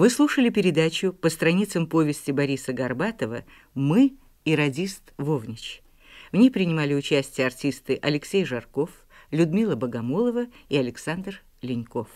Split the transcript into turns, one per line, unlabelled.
Вы слушали передачу по страницам повести Бориса Горбатова «Мы» и радист Вовнич. В ней принимали участие артисты Алексей Жарков, Людмила Богомолова и Александр Леньков.